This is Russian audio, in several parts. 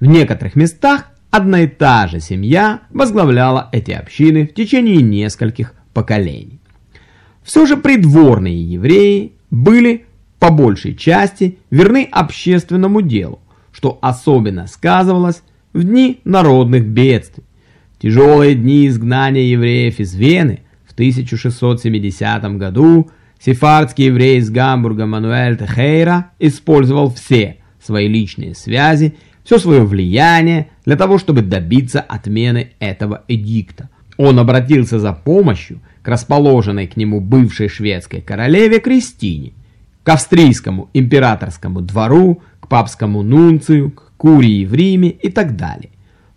В некоторых местах одна и та же семья возглавляла эти общины в течение нескольких поколений. Все же придворные евреи были по большей части верны общественному делу, что особенно сказывалось в дни народных бедствий. Тяжелые дни изгнания евреев из Вены в 1670 году сефардский еврей из Гамбурга Мануэль Техейра использовал все свои личные связи, все свое влияние для того, чтобы добиться отмены этого эдикта. Он обратился за помощью к расположенной к нему бывшей шведской королеве Кристине, к австрийскому императорскому двору, к папскому нунцию, к курии в Риме и так далее.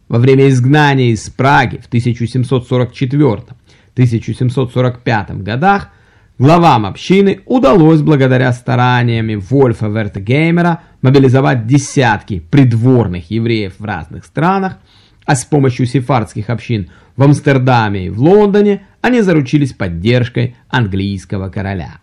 Во время изгнания из Праги в 1744-1745 годах главам общины удалось благодаря стараниями Вольфа Вертгеймера мобилизовать десятки придворных евреев в разных странах, а с помощью сефардских общин в Амстердаме и в Лондоне они заручились поддержкой английского короля.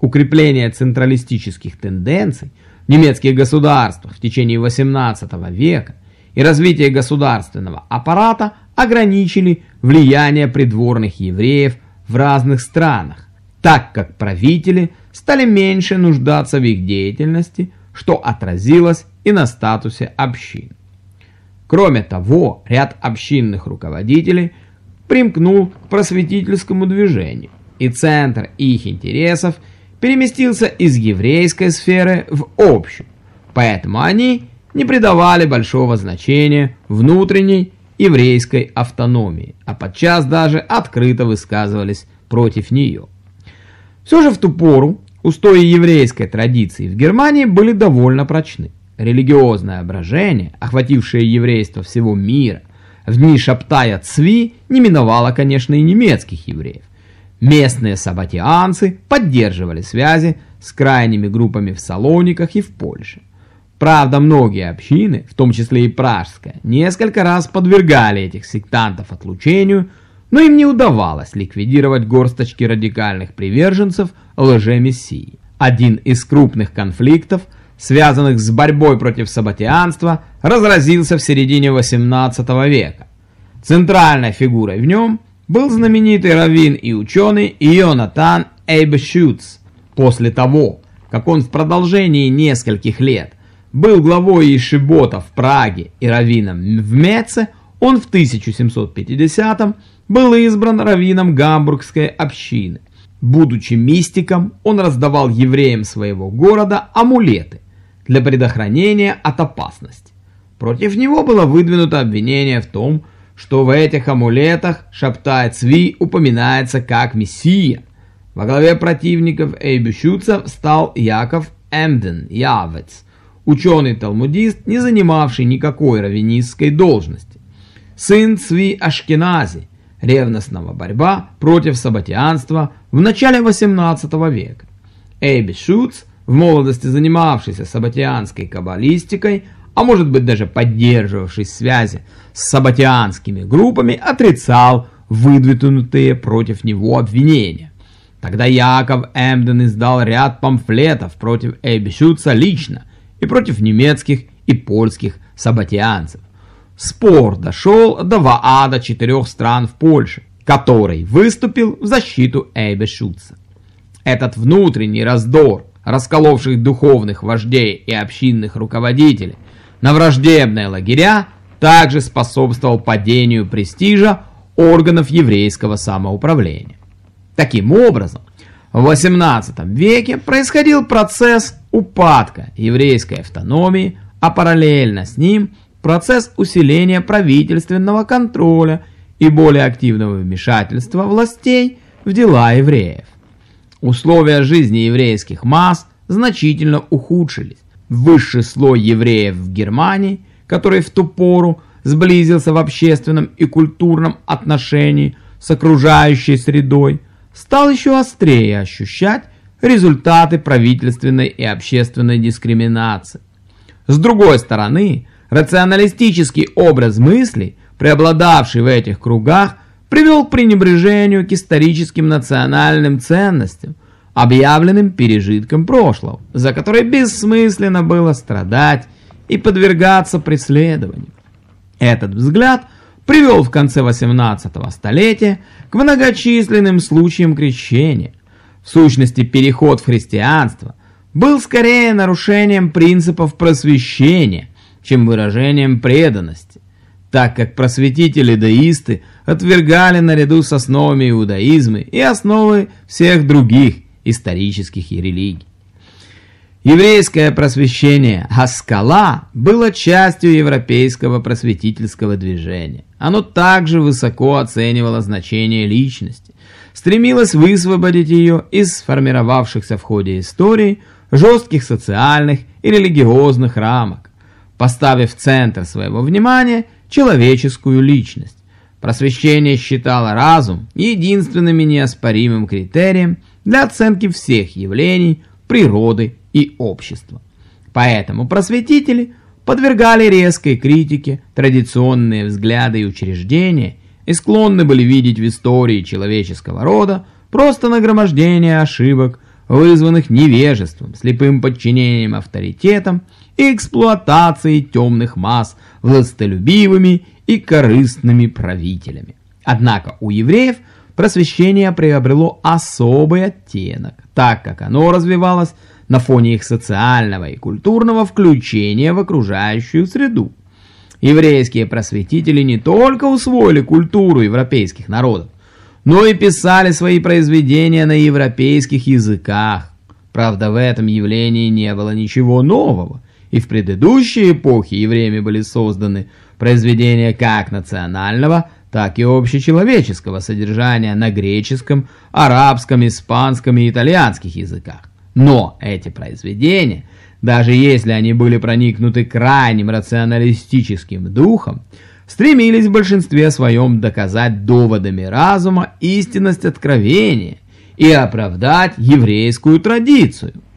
Укрепление централистических тенденций в немецких государствах в течение XVIII века и развитие государственного аппарата ограничили влияние придворных евреев в разных странах, так как правители стали меньше нуждаться в их деятельности, что отразилось и на статусе общин. Кроме того, ряд общинных руководителей примкнул к просветительскому движению, и центр их интересов – переместился из еврейской сферы в общую, поэтому они не придавали большого значения внутренней еврейской автономии, а подчас даже открыто высказывались против нее. Все же в ту пору устои еврейской традиции в Германии были довольно прочны. Религиозное брожение, охватившее еврейство всего мира, в дни Шаптая Цви не миновало, конечно, и немецких евреев. Местные сабатианцы поддерживали связи с крайними группами в Салониках и в Польше. Правда, многие общины, в том числе и пражская, несколько раз подвергали этих сектантов отлучению, но им не удавалось ликвидировать горсточки радикальных приверженцев лже-мессии. Один из крупных конфликтов, связанных с борьбой против сабатианства, разразился в середине 18 века. Центральной фигурой в нем – был знаменитый раввин и ученый Йонатан Эйбшюц. После того, как он в продолжении нескольких лет был главой Ишибота в Праге и раввином в Меце, он в 1750-м был избран раввином Гамбургской общины. Будучи мистиком, он раздавал евреям своего города амулеты для предохранения от опасности. Против него было выдвинуто обвинение в том, что в этих амулетах Шаптай Цви упоминается как Мессия. Во главе противников Эйбюшюца стал Яков Эмден Явец, ученый-талмудист, не занимавший никакой раввинистской должности. Сын Цви Ашкенази, ревностного борьба против сабатианства в начале 18 века. Эйбишуц, в молодости занимавшийся сабатианской каббалистикой, а может быть даже поддерживавший связи с сабатианскими группами, отрицал выдвинутые против него обвинения. Тогда Яков Эмден издал ряд памфлетов против Эйбишутца лично и против немецких и польских сабатианцев. Спор дошел до Ваада четырех стран в Польше, который выступил в защиту Эйбишутца. Этот внутренний раздор, расколовших духовных вождей и общинных руководителей, на враждебные лагеря также способствовал падению престижа органов еврейского самоуправления. Таким образом, в XVIII веке происходил процесс упадка еврейской автономии, а параллельно с ним процесс усиления правительственного контроля и более активного вмешательства властей в дела евреев. Условия жизни еврейских масс значительно ухудшились, высший слой евреев в Германии, который в ту пору сблизился в общественном и культурном отношении с окружающей средой, стал еще острее ощущать результаты правительственной и общественной дискриминации. С другой стороны, рационалистический образ мысли, преобладавший в этих кругах, привел к пренебрежению к историческим национальным ценностям – объявленным пережитком прошлого, за который бессмысленно было страдать и подвергаться преследованию. Этот взгляд привел в конце 18 столетия к многочисленным случаям крещения. В сущности, переход в христианство был скорее нарушением принципов просвещения, чем выражением преданности, так как просветители-деисты отвергали наряду с основами иудаизма и основы всех других исторических религий. Еврейское просвещение Хаскала было частью европейского просветительского движения. Оно также высоко оценивало значение личности, стремилось высвободить ее из сформировавшихся в ходе истории жестких социальных и религиозных рамок, поставив в центр своего внимания человеческую личность. Просвещение считало разум единственным и неоспоримым критерием для оценки всех явлений природы и общества. Поэтому просветители подвергали резкой критике традиционные взгляды и учреждения и склонны были видеть в истории человеческого рода просто нагромождение ошибок, вызванных невежеством, слепым подчинением авторитетам и эксплуатацией темных масс властолюбивыми и корыстными правителями. Однако у евреев просвещение приобрело особый оттенок, так как оно развивалось на фоне их социального и культурного включения в окружающую среду. Еврейские просветители не только усвоили культуру европейских народов, но и писали свои произведения на европейских языках. Правда, в этом явлении не было ничего нового, и в предыдущие эпохи евреями были созданы произведения как национального, так и общечеловеческого содержания на греческом, арабском, испанском и итальянских языках. Но эти произведения, даже если они были проникнуты крайним рационалистическим духом, стремились в большинстве своем доказать доводами разума истинность откровения и оправдать еврейскую традицию –